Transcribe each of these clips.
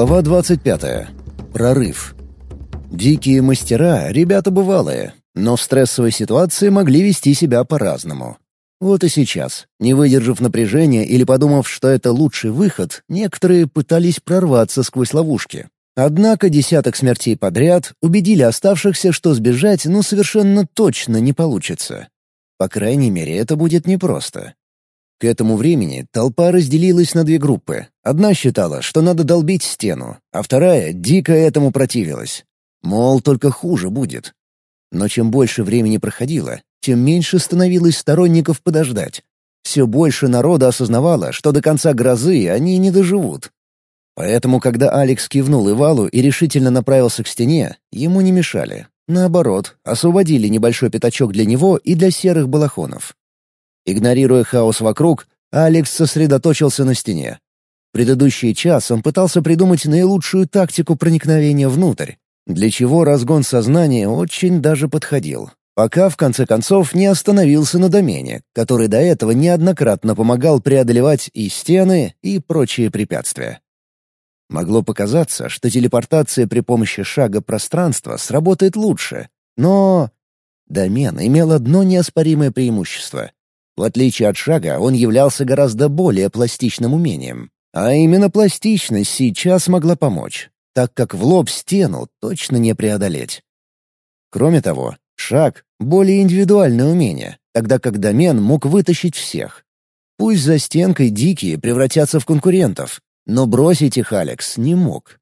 Глава 25. Прорыв. Дикие мастера — ребята бывалые, но в стрессовой ситуации могли вести себя по-разному. Вот и сейчас, не выдержав напряжения или подумав, что это лучший выход, некоторые пытались прорваться сквозь ловушки. Однако десяток смертей подряд убедили оставшихся, что сбежать ну совершенно точно не получится. По крайней мере, это будет непросто. К этому времени толпа разделилась на две группы. Одна считала, что надо долбить стену, а вторая дико этому противилась. Мол, только хуже будет. Но чем больше времени проходило, тем меньше становилось сторонников подождать. Все больше народа осознавало, что до конца грозы они не доживут. Поэтому, когда Алекс кивнул Ивалу и решительно направился к стене, ему не мешали. Наоборот, освободили небольшой пятачок для него и для серых балахонов. Игнорируя хаос вокруг, Алекс сосредоточился на стене. Предыдущий час он пытался придумать наилучшую тактику проникновения внутрь, для чего разгон сознания очень даже подходил, пока в конце концов не остановился на домене, который до этого неоднократно помогал преодолевать и стены, и прочие препятствия. Могло показаться, что телепортация при помощи шага пространства сработает лучше, но... Домен имел одно неоспоримое преимущество. В отличие от шага, он являлся гораздо более пластичным умением. А именно пластичность сейчас могла помочь, так как в лоб стену точно не преодолеть. Кроме того, шаг — более индивидуальное умение, тогда как домен мог вытащить всех. Пусть за стенкой дикие превратятся в конкурентов, но бросить их Алекс не мог.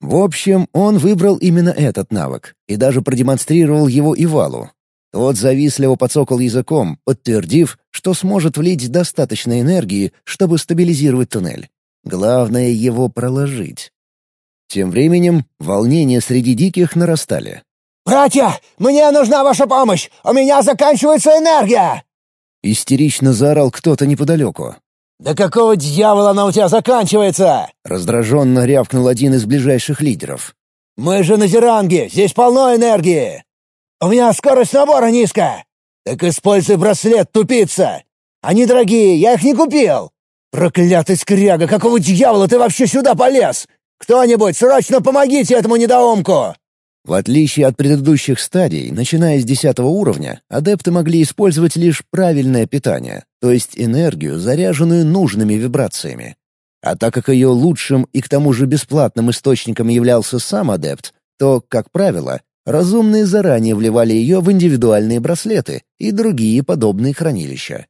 В общем, он выбрал именно этот навык и даже продемонстрировал его Ивалу, тот завистливо подсокал языком, подтвердив, что сможет влить достаточно энергии, чтобы стабилизировать туннель. Главное — его проложить. Тем временем волнения среди диких нарастали. «Братья, мне нужна ваша помощь! У меня заканчивается энергия!» Истерично заорал кто-то неподалеку. «Да какого дьявола она у тебя заканчивается?» Раздраженно рявкнул один из ближайших лидеров. «Мы же на Зеранге, здесь полно энергии!» «У меня скорость набора низкая!» «Так используй браслет, тупица! Они дорогие, я их не купил!» «Проклятый скряга, какого дьявола ты вообще сюда полез? Кто-нибудь, срочно помогите этому недоумку!» В отличие от предыдущих стадий, начиная с десятого уровня, адепты могли использовать лишь правильное питание, то есть энергию, заряженную нужными вибрациями. А так как ее лучшим и к тому же бесплатным источником являлся сам адепт, то, как правило, Разумные заранее вливали ее в индивидуальные браслеты и другие подобные хранилища.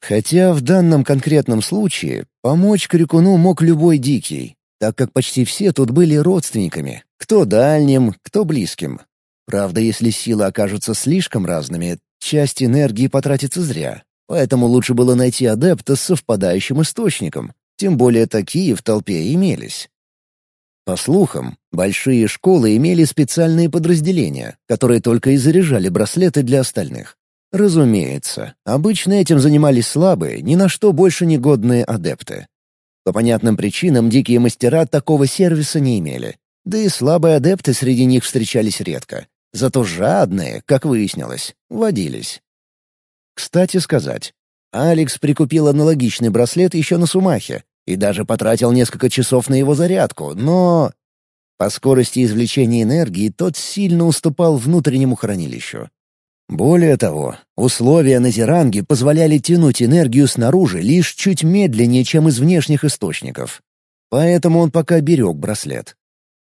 Хотя в данном конкретном случае помочь Крикуну мог любой дикий, так как почти все тут были родственниками, кто дальним, кто близким. Правда, если силы окажутся слишком разными, часть энергии потратится зря, поэтому лучше было найти адепта с совпадающим источником, тем более такие в толпе имелись. По слухам, большие школы имели специальные подразделения, которые только и заряжали браслеты для остальных. Разумеется, обычно этим занимались слабые, ни на что больше не годные адепты. По понятным причинам дикие мастера такого сервиса не имели. Да и слабые адепты среди них встречались редко. Зато жадные, как выяснилось, водились. Кстати сказать, Алекс прикупил аналогичный браслет еще на Сумахе, и даже потратил несколько часов на его зарядку, но... По скорости извлечения энергии тот сильно уступал внутреннему хранилищу. Более того, условия на Зеранге позволяли тянуть энергию снаружи лишь чуть медленнее, чем из внешних источников. Поэтому он пока берег браслет.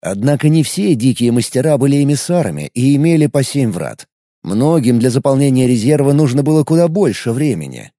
Однако не все дикие мастера были эмиссарами и имели по семь врат. Многим для заполнения резерва нужно было куда больше времени.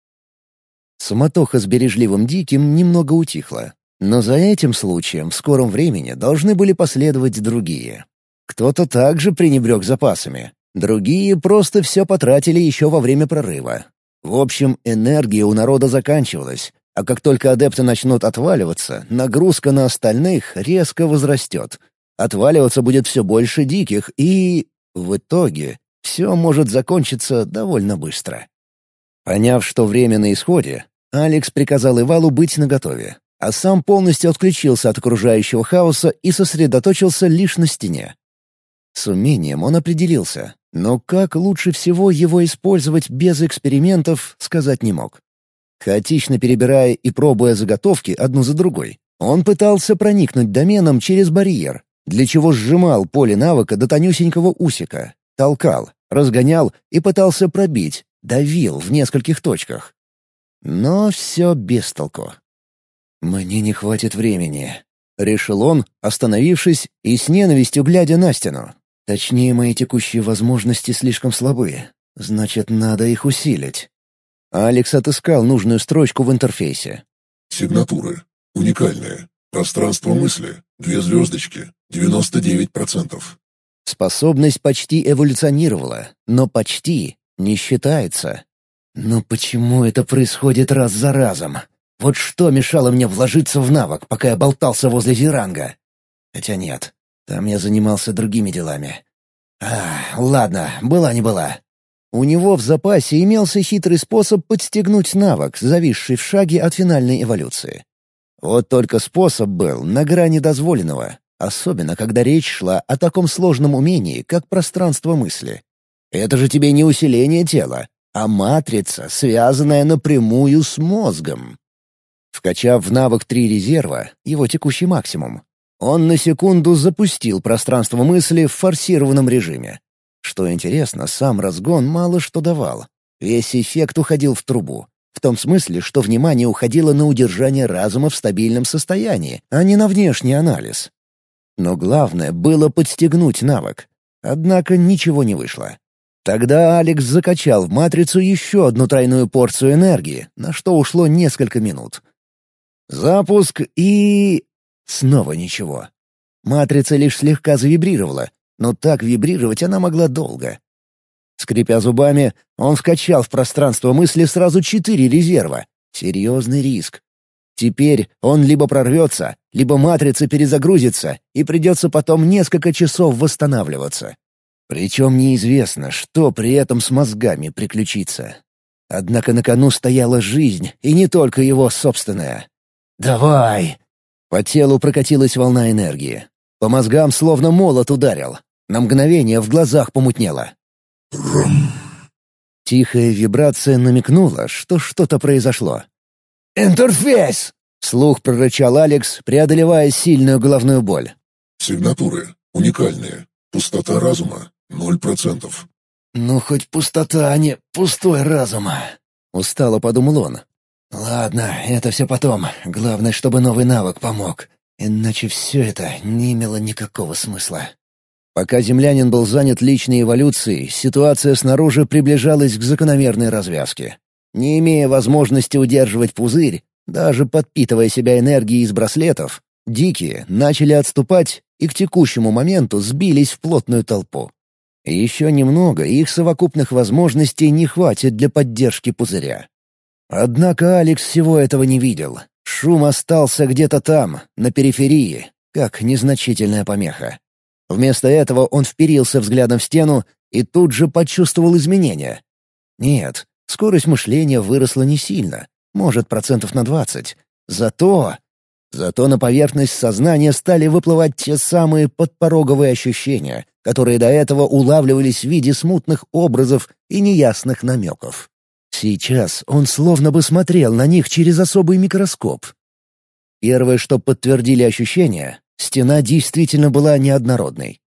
Суматоха с бережливым диким немного утихла. Но за этим случаем в скором времени должны были последовать другие. Кто-то также пренебрег запасами. Другие просто все потратили еще во время прорыва. В общем, энергия у народа заканчивалась, а как только адепты начнут отваливаться, нагрузка на остальных резко возрастет. Отваливаться будет все больше диких, и... В итоге все может закончиться довольно быстро. Поняв, что время на исходе, Алекс приказал Ивалу быть наготове, а сам полностью отключился от окружающего хаоса и сосредоточился лишь на стене. С умением он определился, но как лучше всего его использовать без экспериментов, сказать не мог. Хаотично перебирая и пробуя заготовки одну за другой, Он пытался проникнуть доменом через барьер, для чего сжимал поле навыка до тонюсенького усика, толкал, разгонял и пытался пробить, давил в нескольких точках. Но все без толку. «Мне не хватит времени», — решил он, остановившись и с ненавистью глядя на стену. «Точнее, мои текущие возможности слишком слабы. Значит, надо их усилить». Алекс отыскал нужную строчку в интерфейсе. «Сигнатуры. Уникальные. Пространство мысли. Две звездочки. 99%. Способность почти эволюционировала, но почти не считается. Но почему это происходит раз за разом? Вот что мешало мне вложиться в навык, пока я болтался возле Зеранга? Хотя нет, там я занимался другими делами. А, ладно, была не была. У него в запасе имелся хитрый способ подстегнуть навык, зависший в шаге от финальной эволюции. Вот только способ был на грани дозволенного, особенно когда речь шла о таком сложном умении, как пространство мысли. Это же тебе не усиление тела, а матрица, связанная напрямую с мозгом. Вкачав в навык три резерва, его текущий максимум, он на секунду запустил пространство мысли в форсированном режиме. Что интересно, сам разгон мало что давал. Весь эффект уходил в трубу. В том смысле, что внимание уходило на удержание разума в стабильном состоянии, а не на внешний анализ. Но главное было подстегнуть навык. Однако ничего не вышло. Тогда Алекс закачал в матрицу еще одну тройную порцию энергии, на что ушло несколько минут. Запуск и... Снова ничего. Матрица лишь слегка завибрировала, но так вибрировать она могла долго. Скрипя зубами, он вкачал в пространство мысли сразу четыре резерва. Серьезный риск. Теперь он либо прорвется, либо матрица перезагрузится, и придется потом несколько часов восстанавливаться. Причем неизвестно, что при этом с мозгами приключится. Однако на кону стояла жизнь, и не только его собственная. «Давай!» По телу прокатилась волна энергии. По мозгам словно молот ударил. На мгновение в глазах помутнело. Рум. Тихая вибрация намекнула, что что-то произошло. «Интерфейс!» — слух прорычал Алекс, преодолевая сильную головную боль. Сигнатуры. Уникальные. Пустота разума. Ноль процентов. «Ну, хоть пустота, а не пустой разума», — устало подумал он. «Ладно, это все потом. Главное, чтобы новый навык помог. Иначе все это не имело никакого смысла». Пока землянин был занят личной эволюцией, ситуация снаружи приближалась к закономерной развязке. Не имея возможности удерживать пузырь, даже подпитывая себя энергией из браслетов, дикие начали отступать и к текущему моменту сбились в плотную толпу. Еще немного, и их совокупных возможностей не хватит для поддержки пузыря. Однако Алекс всего этого не видел. Шум остался где-то там, на периферии, как незначительная помеха. Вместо этого он вперился взглядом в стену и тут же почувствовал изменения. Нет, скорость мышления выросла не сильно, может, процентов на двадцать. Зато... Зато на поверхность сознания стали выплывать те самые подпороговые ощущения, которые до этого улавливались в виде смутных образов и неясных намеков. Сейчас он словно бы смотрел на них через особый микроскоп. Первое, что подтвердили ощущения, Стена действительно была неоднородной.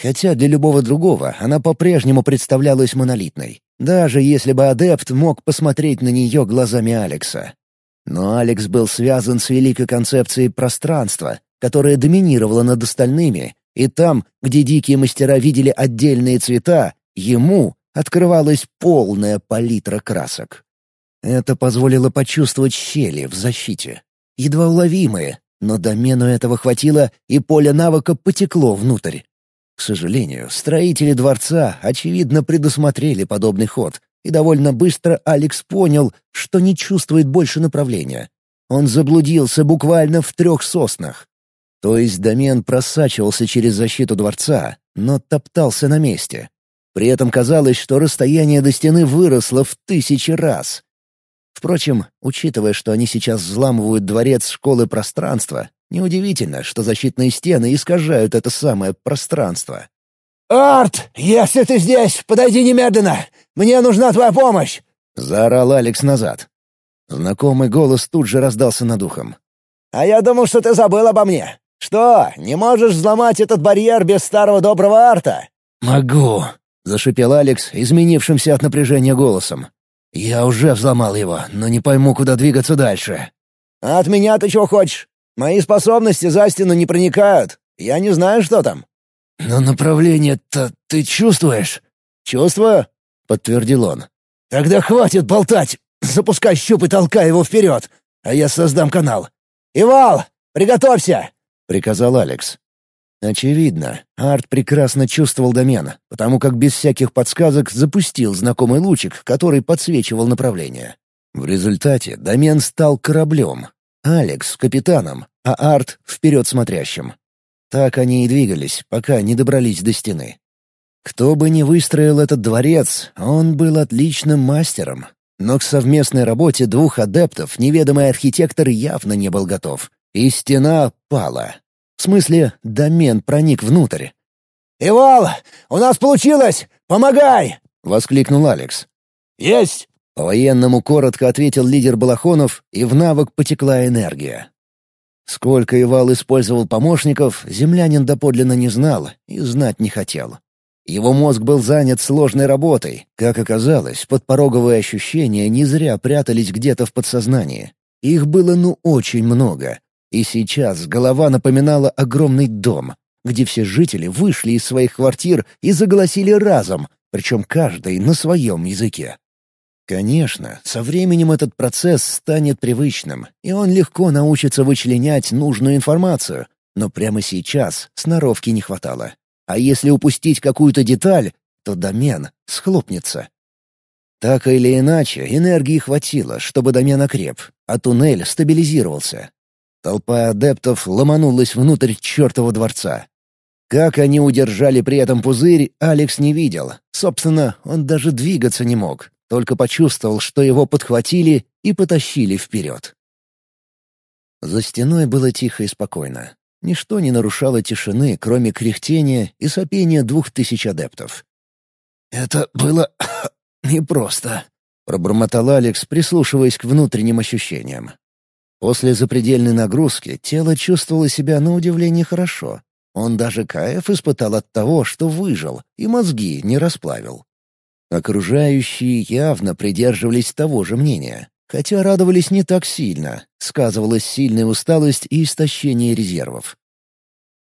Хотя для любого другого она по-прежнему представлялась монолитной, даже если бы адепт мог посмотреть на нее глазами Алекса. Но Алекс был связан с великой концепцией пространства, которая доминировала над остальными, и там, где дикие мастера видели отдельные цвета, ему открывалась полная палитра красок. Это позволило почувствовать щели в защите, едва уловимые, но домену этого хватило, и поле навыка потекло внутрь. К сожалению, строители дворца, очевидно, предусмотрели подобный ход, и довольно быстро Алекс понял, что не чувствует больше направления. Он заблудился буквально в трех соснах. То есть домен просачивался через защиту дворца, но топтался на месте. При этом казалось, что расстояние до стены выросло в тысячи раз. Впрочем, учитывая, что они сейчас взламывают дворец школы пространства, неудивительно, что защитные стены искажают это самое пространство. «Арт, если ты здесь, подойди немедленно! Мне нужна твоя помощь!» — заорал Алекс назад. Знакомый голос тут же раздался над ухом. А я думал, что ты забыл обо мне. Что, не можешь взломать этот барьер без старого доброго арта?» «Могу», — зашипел Алекс, изменившимся от напряжения голосом. «Я уже взломал его, но не пойму, куда двигаться дальше». «А от меня ты чего хочешь? Мои способности за стену не проникают. Я не знаю, что там». «Но направление-то ты чувствуешь?» «Чувствую», — подтвердил он. «Тогда хватит болтать! Запускай щуп и толкай его вперед, а я создам канал. Ивал, приготовься!» — приказал Алекс. Очевидно, Арт прекрасно чувствовал домен, потому как без всяких подсказок запустил знакомый лучик, который подсвечивал направление. В результате домен стал кораблем, Алекс — капитаном, а Арт — вперед смотрящим. Так они и двигались, пока не добрались до стены. Кто бы ни выстроил этот дворец, он был отличным мастером. Но к совместной работе двух адептов неведомый архитектор явно не был готов. И стена пала. В смысле, домен проник внутрь. «Ивал, у нас получилось! Помогай!» — воскликнул Алекс. «Есть!» — по-военному коротко ответил лидер Балахонов, и в навык потекла энергия. Сколько Ивал использовал помощников, землянин доподлинно не знал и знать не хотел. Его мозг был занят сложной работой. Как оказалось, подпороговые ощущения не зря прятались где-то в подсознании. Их было ну очень много, и сейчас голова напоминала огромный дом, где все жители вышли из своих квартир и заголосили разом, причем каждый на своем языке. Конечно, со временем этот процесс станет привычным, и он легко научится вычленять нужную информацию, но прямо сейчас сноровки не хватало. А если упустить какую-то деталь, то домен схлопнется. Так или иначе, энергии хватило, чтобы домен окреп, а туннель стабилизировался. Толпа адептов ломанулась внутрь чертова дворца. Как они удержали при этом пузырь, Алекс не видел. Собственно, он даже двигаться не мог, только почувствовал, что его подхватили и потащили вперед. За стеной было тихо и спокойно. Ничто не нарушало тишины, кроме кряхтения и сопения двух тысяч адептов. «Это было непросто», — пробормотал Алекс, прислушиваясь к внутренним ощущениям. После запредельной нагрузки тело чувствовало себя на удивление хорошо. Он даже кайф испытал от того, что выжил и мозги не расплавил. Окружающие явно придерживались того же мнения, хотя радовались не так сильно, сказывалась сильная усталость и истощение резервов.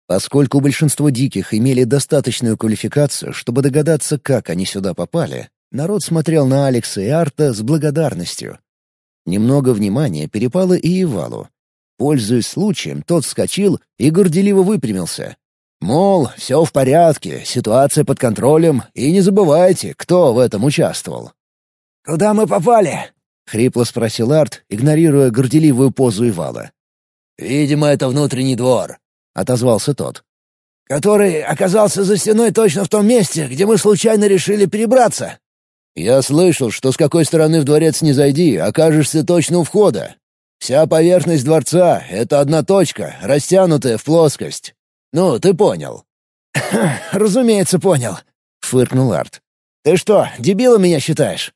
Поскольку большинство диких имели достаточную квалификацию, чтобы догадаться, как они сюда попали, народ смотрел на Алекса и Арта с благодарностью, Немного внимания перепало и Ивалу. Пользуясь случаем, тот вскочил и горделиво выпрямился. Мол, все в порядке, ситуация под контролем, и не забывайте, кто в этом участвовал. «Куда мы попали?» — хрипло спросил Арт, игнорируя горделивую позу Ивала. «Видимо, это внутренний двор», — отозвался тот. «Который оказался за стеной точно в том месте, где мы случайно решили перебраться». «Я слышал, что с какой стороны в дворец не зайди, окажешься точно у входа. Вся поверхность дворца — это одна точка, растянутая в плоскость. Ну, ты понял». «Разумеется, понял», — фыркнул Арт. «Ты что, дебилом меня считаешь?»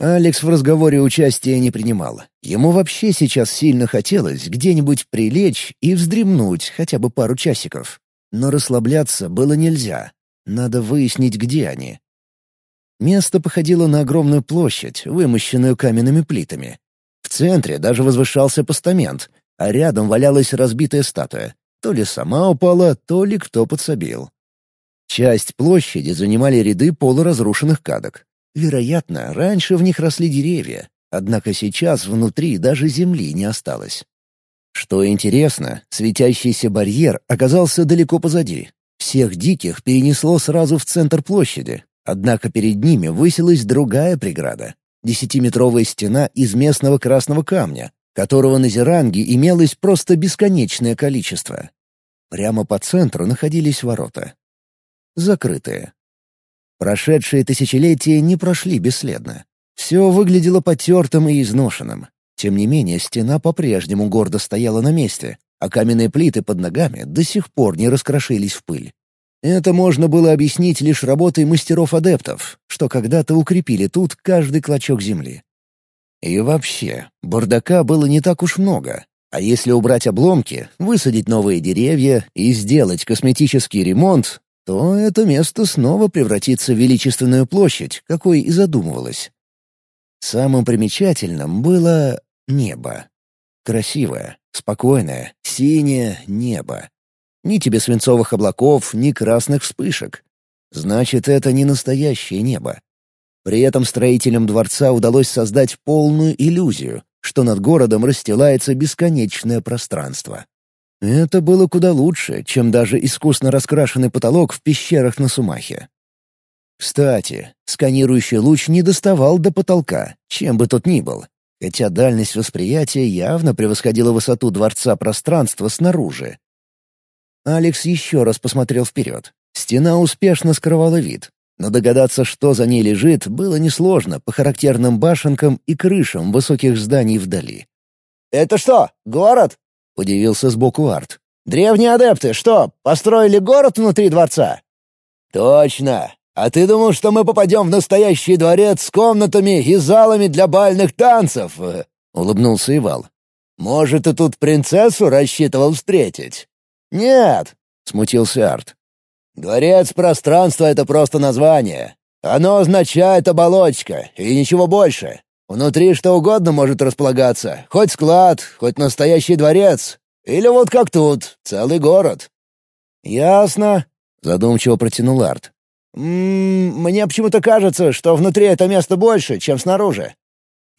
Алекс в разговоре участия не принимал. Ему вообще сейчас сильно хотелось где-нибудь прилечь и вздремнуть хотя бы пару часиков. Но расслабляться было нельзя. Надо выяснить, где они. Место походило на огромную площадь, вымощенную каменными плитами. В центре даже возвышался постамент, а рядом валялась разбитая статуя. То ли сама упала, то ли кто подсобил. Часть площади занимали ряды полуразрушенных кадок. Вероятно, раньше в них росли деревья, однако сейчас внутри даже земли не осталось. Что интересно, светящийся барьер оказался далеко позади. Всех диких перенесло сразу в центр площади, Однако перед ними высилась другая преграда — десятиметровая стена из местного красного камня, которого на Зеранге имелось просто бесконечное количество. Прямо по центру находились ворота. Закрытые. Прошедшие тысячелетия не прошли бесследно. Все выглядело потертым и изношенным. Тем не менее, стена по-прежнему гордо стояла на месте, а каменные плиты под ногами до сих пор не раскрошились в пыль. Это можно было объяснить лишь работой мастеров-адептов, что когда-то укрепили тут каждый клочок земли. И вообще, бардака было не так уж много. А если убрать обломки, высадить новые деревья и сделать косметический ремонт, то это место снова превратится в величественную площадь, какой и задумывалось. Самым примечательным было небо. Красивое, спокойное, синее небо. Ни тебе свинцовых облаков, ни красных вспышек. Значит, это не настоящее небо. При этом строителям дворца удалось создать полную иллюзию, что над городом расстилается бесконечное пространство. Это было куда лучше, чем даже искусно раскрашенный потолок в пещерах на Сумахе. Кстати, сканирующий луч не доставал до потолка, чем бы тот ни был, хотя дальность восприятия явно превосходила высоту дворца пространства снаружи. Алекс еще раз посмотрел вперед. Стена успешно скрывала вид, но догадаться, что за ней лежит, было несложно по характерным башенкам и крышам высоких зданий вдали. «Это что, город?» — удивился сбоку Арт. «Древние адепты, что, построили город внутри дворца?» «Точно! А ты думал, что мы попадем в настоящий дворец с комнатами и залами для бальных танцев?» — улыбнулся Ивал. «Может, ты тут принцессу рассчитывал встретить?» «Нет», — смутился Арт. «Дворец пространства — это просто название. Оно означает оболочка, и ничего больше. Внутри что угодно может располагаться, хоть склад, хоть настоящий дворец. Или вот как тут, целый город». «Ясно», — задумчиво протянул Арт. «М -м, «Мне почему-то кажется, что внутри это место больше, чем снаружи».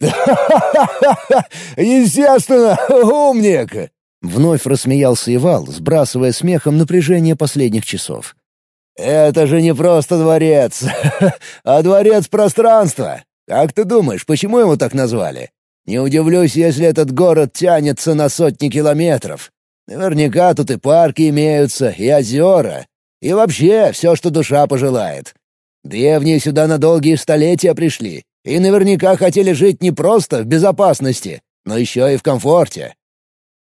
Естественно, умник!» Вновь рассмеялся Ивал, сбрасывая смехом напряжение последних часов. «Это же не просто дворец, а дворец пространства. Как ты думаешь, почему его так назвали? Не удивлюсь, если этот город тянется на сотни километров. Наверняка тут и парки имеются, и озера, и вообще все, что душа пожелает. Древние сюда на долгие столетия пришли, и наверняка хотели жить не просто в безопасности, но еще и в комфорте.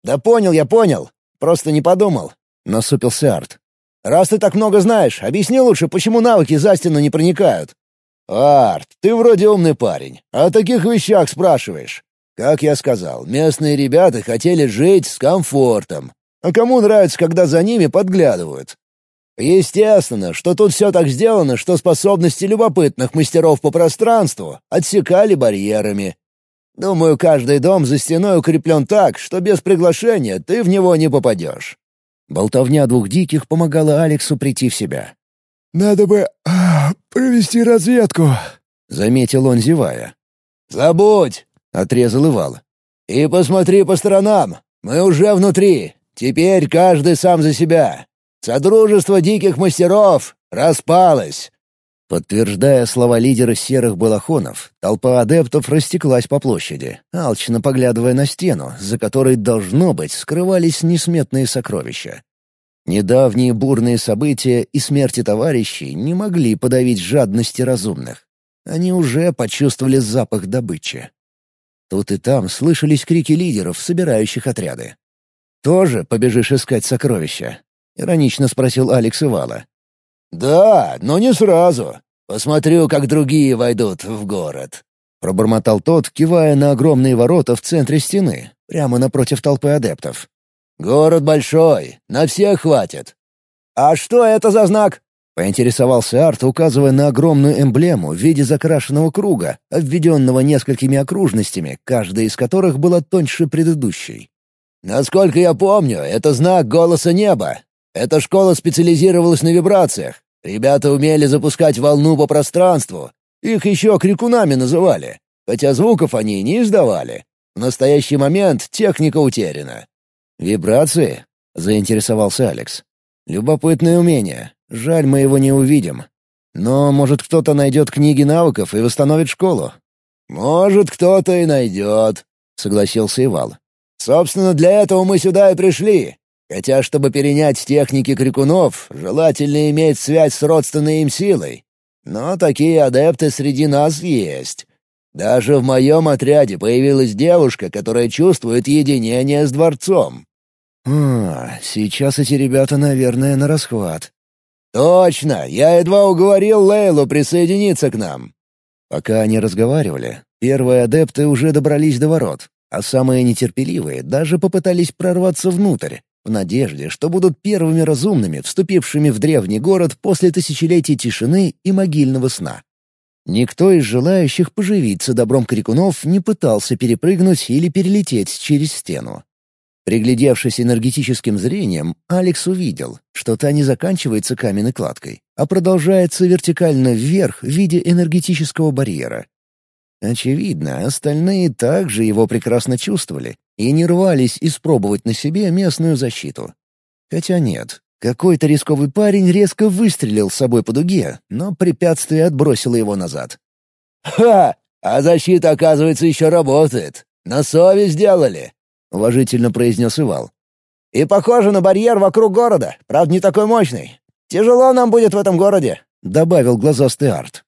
«Да понял я, понял. Просто не подумал», — насупился Арт. «Раз ты так много знаешь, объясни лучше, почему навыки за стену не проникают». «Арт, ты вроде умный парень, о таких вещах спрашиваешь. Как я сказал, местные ребята хотели жить с комфортом. А кому нравится, когда за ними подглядывают? Естественно, что тут все так сделано, что способности любопытных мастеров по пространству отсекали барьерами, Думаю, каждый дом за стеной укреплен так, что без приглашения ты в него не попадешь». Болтовня двух диких помогала Алексу прийти в себя. «Надо бы а, провести разведку», — заметил он, зевая. «Забудь!» — отрезал Ивал. «И посмотри по сторонам. Мы уже внутри. Теперь каждый сам за себя. Содружество диких мастеров распалось. Подтверждая слова лидера серых балахонов, толпа адептов растеклась по площади, алчно поглядывая на стену, за которой, должно быть, скрывались несметные сокровища. Недавние бурные события и смерти товарищей не могли подавить жадности разумных. Они уже почувствовали запах добычи. Тут и там слышались крики лидеров, собирающих отряды. «Тоже побежишь искать сокровища?» — иронично спросил Алекс Ивала. «Да, но не сразу. Посмотрю, как другие войдут в город». Пробормотал тот, кивая на огромные ворота в центре стены, прямо напротив толпы адептов. «Город большой, на всех хватит». «А что это за знак?» — поинтересовался Арт, указывая на огромную эмблему в виде закрашенного круга, обведенного несколькими окружностями, каждая из которых была тоньше предыдущей. «Насколько я помню, это знак голоса неба. Эта школа специализировалась на вибрациях. Ребята умели запускать волну по пространству. Их еще крикунами называли. Хотя звуков они не издавали. В настоящий момент техника утеряна. «Вибрации?» — заинтересовался Алекс. «Любопытное умение. Жаль, мы его не увидим. Но, может, кто-то найдет книги навыков и восстановит школу?» «Может, кто-то и найдет», — согласился Ивал. «Собственно, для этого мы сюда и пришли. Хотя, чтобы перенять техники крикунов, желательно иметь связь с родственной им силой. Но такие адепты среди нас есть. Даже в моем отряде появилась девушка, которая чувствует единение с дворцом. «А, сейчас эти ребята, наверное, на расхват». «Точно! Я едва уговорил Лейлу присоединиться к нам». Пока они разговаривали, первые адепты уже добрались до ворот, а самые нетерпеливые даже попытались прорваться внутрь, в надежде, что будут первыми разумными, вступившими в древний город после тысячелетий тишины и могильного сна. Никто из желающих поживиться добром крикунов не пытался перепрыгнуть или перелететь через стену. Приглядевшись энергетическим зрением, Алекс увидел, что та не заканчивается каменной кладкой, а продолжается вертикально вверх в виде энергетического барьера. Очевидно, остальные также его прекрасно чувствовали и не рвались испробовать на себе местную защиту. Хотя нет, какой-то рисковый парень резко выстрелил с собой по дуге, но препятствие отбросило его назад. «Ха! А защита, оказывается, еще работает. На совесть сделали!» — уважительно произнес Ивал. «И похоже на барьер вокруг города, правда, не такой мощный. Тяжело нам будет в этом городе», — добавил глазастый Арт.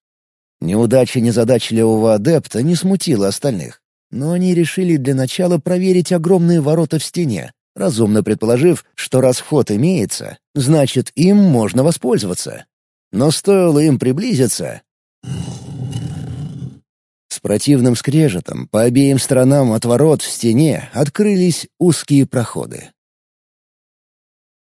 Неудача незадачливого адепта не смутила остальных, но они решили для начала проверить огромные ворота в стене, разумно предположив, что раз вход имеется, значит, им можно воспользоваться. Но стоило им приблизиться, с противным скрежетом по обеим сторонам от ворот в стене открылись узкие проходы.